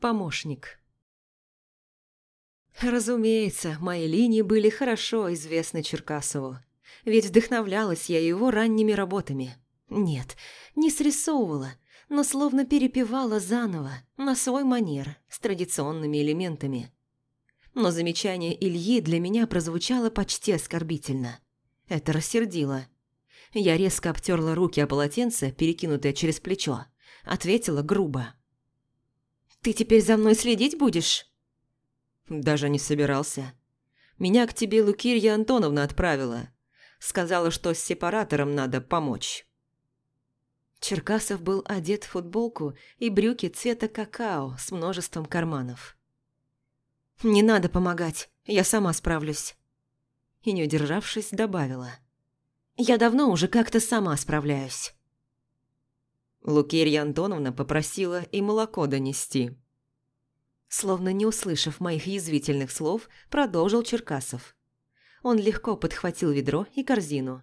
Помощник. Разумеется, мои линии были хорошо известны Черкасову, ведь вдохновлялась я его ранними работами. Нет, не срисовывала, но словно перепевала заново, на свой манер, с традиционными элементами. Но замечание Ильи для меня прозвучало почти оскорбительно. Это рассердило. Я резко обтерла руки о полотенце, перекинутое через плечо. Ответила грубо. Ты теперь за мной следить будешь?» «Даже не собирался. Меня к тебе Лукирья Антоновна отправила. Сказала, что с сепаратором надо помочь». Черкасов был одет в футболку и брюки цвета какао с множеством карманов. «Не надо помогать, я сама справлюсь». И не удержавшись, добавила. «Я давно уже как-то сама справляюсь». Лукерья Антоновна попросила и молоко донести. Словно не услышав моих язвительных слов, продолжил Черкасов. Он легко подхватил ведро и корзину.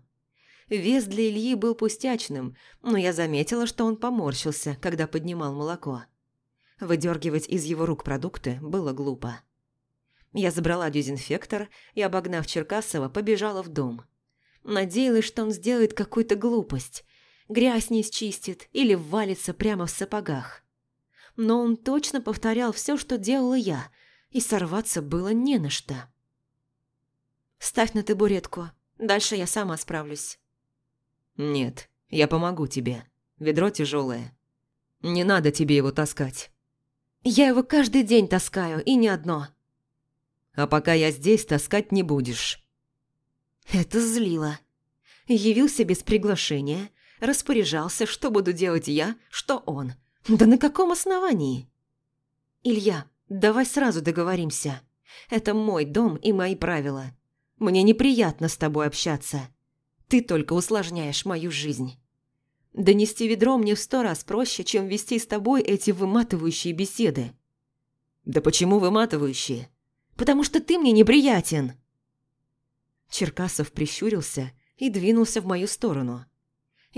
Вес для Ильи был пустячным, но я заметила, что он поморщился, когда поднимал молоко. Выдергивать из его рук продукты было глупо. Я забрала дезинфектор и, обогнав Черкасова, побежала в дом. Надеялась, что он сделает какую-то глупость, грязь не счистит или валится прямо в сапогах. Но он точно повторял все, что делала я, и сорваться было не на что. «Ставь на табуретку, дальше я сама справлюсь». «Нет, я помогу тебе. Ведро тяжелое. Не надо тебе его таскать». «Я его каждый день таскаю, и не одно». «А пока я здесь, таскать не будешь». Это злило. Явился без приглашения, распоряжался, что буду делать я, что он. Да на каком основании? Илья, давай сразу договоримся. Это мой дом и мои правила. Мне неприятно с тобой общаться. Ты только усложняешь мою жизнь. Донести ведро мне в сто раз проще, чем вести с тобой эти выматывающие беседы. Да почему выматывающие? Потому что ты мне неприятен. Черкасов прищурился и двинулся в мою сторону.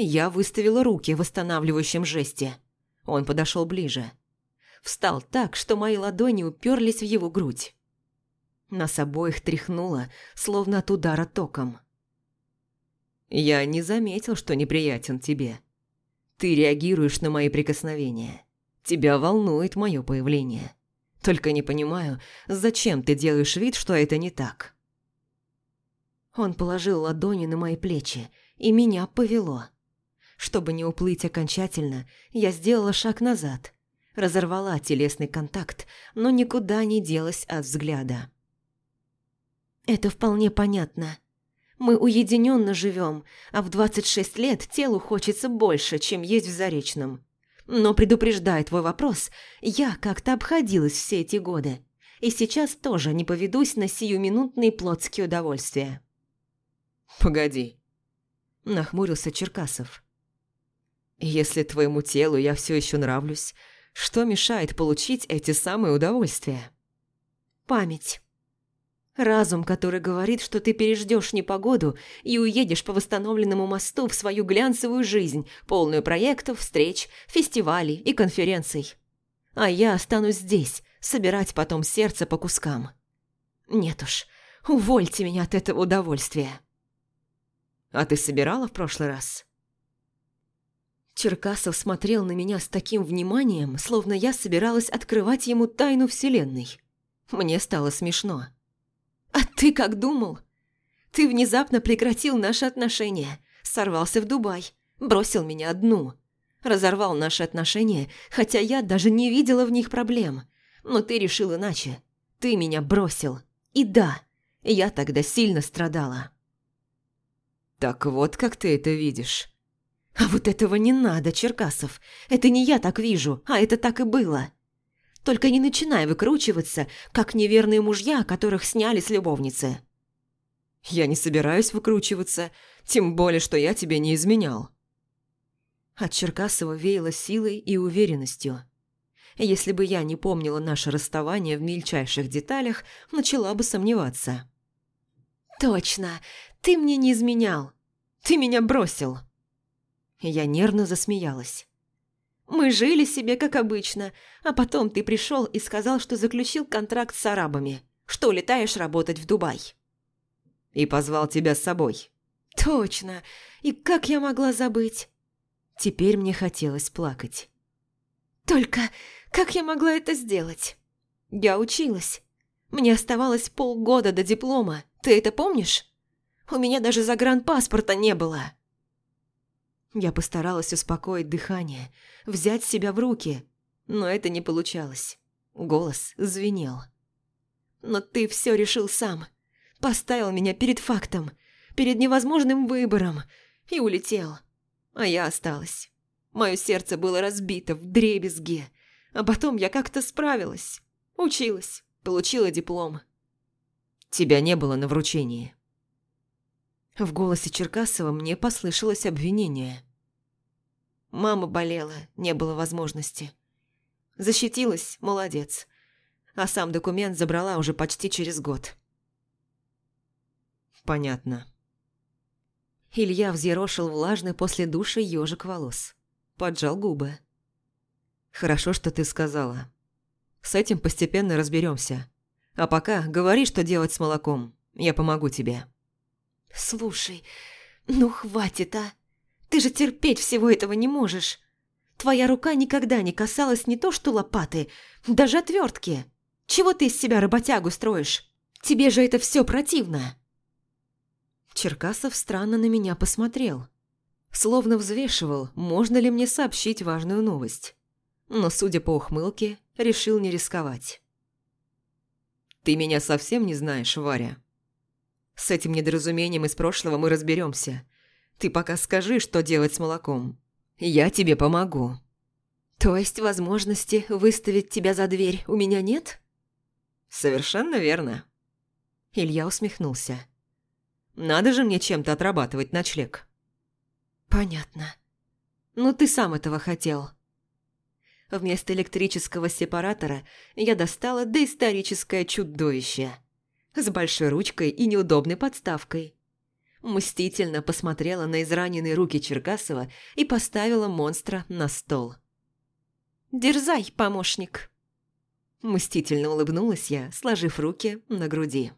Я выставила руки в восстанавливающем жесте. Он подошел ближе. Встал так, что мои ладони уперлись в его грудь. Нас обоих тряхнуло, словно от удара током. «Я не заметил, что неприятен тебе. Ты реагируешь на мои прикосновения. Тебя волнует мое появление. Только не понимаю, зачем ты делаешь вид, что это не так?» Он положил ладони на мои плечи, и меня повело. Чтобы не уплыть окончательно, я сделала шаг назад. Разорвала телесный контакт, но никуда не делась от взгляда. Это вполне понятно. Мы уединенно живем, а в 26 лет телу хочется больше, чем есть в Заречном. Но предупреждая твой вопрос, я как-то обходилась все эти годы. И сейчас тоже не поведусь на сиюминутные плотские удовольствия. «Погоди», – нахмурился Черкасов. Если твоему телу я все еще нравлюсь, что мешает получить эти самые удовольствия? Память. Разум, который говорит, что ты переждешь непогоду и уедешь по восстановленному мосту в свою глянцевую жизнь, полную проектов, встреч, фестивалей и конференций. А я останусь здесь, собирать потом сердце по кускам. Нет уж, увольте меня от этого удовольствия. А ты собирала в прошлый раз? Черкасов смотрел на меня с таким вниманием, словно я собиралась открывать ему тайну Вселенной. Мне стало смешно. «А ты как думал? Ты внезапно прекратил наши отношения, сорвался в Дубай, бросил меня одну, разорвал наши отношения, хотя я даже не видела в них проблем. Но ты решил иначе. Ты меня бросил. И да, я тогда сильно страдала». «Так вот как ты это видишь», а вот этого не надо, Черкасов. Это не я так вижу, а это так и было. Только не начинай выкручиваться, как неверные мужья, которых сняли с любовницы. Я не собираюсь выкручиваться, тем более, что я тебе не изменял. От Черкасова веяло силой и уверенностью. Если бы я не помнила наше расставание в мельчайших деталях, начала бы сомневаться. «Точно, ты мне не изменял. Ты меня бросил». Я нервно засмеялась. Мы жили себе, как обычно, а потом ты пришел и сказал, что заключил контракт с арабами, что улетаешь работать в Дубай. И позвал тебя с собой. Точно. И как я могла забыть? Теперь мне хотелось плакать. Только как я могла это сделать? Я училась. Мне оставалось полгода до диплома. Ты это помнишь? У меня даже загранпаспорта не было. Я постаралась успокоить дыхание, взять себя в руки, но это не получалось. Голос звенел. «Но ты все решил сам. Поставил меня перед фактом, перед невозможным выбором и улетел. А я осталась. Мое сердце было разбито в дребезге, а потом я как-то справилась. Училась, получила диплом. Тебя не было на вручении. В голосе Черкасова мне послышалось обвинение. Мама болела, не было возможности. Защитилась, молодец. А сам документ забрала уже почти через год. Понятно. Илья взъерошил влажный после душа ежик волос. Поджал губы. «Хорошо, что ты сказала. С этим постепенно разберемся. А пока говори, что делать с молоком. Я помогу тебе». «Слушай, ну хватит, а! Ты же терпеть всего этого не можешь. Твоя рука никогда не касалась не то что лопаты, даже отвертки. Чего ты из себя работягу строишь? Тебе же это все противно!» Черкасов странно на меня посмотрел. Словно взвешивал, можно ли мне сообщить важную новость. Но, судя по ухмылке, решил не рисковать. «Ты меня совсем не знаешь, Варя?» С этим недоразумением из прошлого мы разберемся. Ты пока скажи, что делать с молоком. Я тебе помогу. То есть возможности выставить тебя за дверь у меня нет? Совершенно верно. Илья усмехнулся. Надо же мне чем-то отрабатывать ночлег. Понятно. Ну ты сам этого хотел. Вместо электрического сепаратора я достала доисторическое чудовище – с большой ручкой и неудобной подставкой. Мстительно посмотрела на израненные руки Черкасова и поставила монстра на стол. «Дерзай, помощник!» Мстительно улыбнулась я, сложив руки на груди.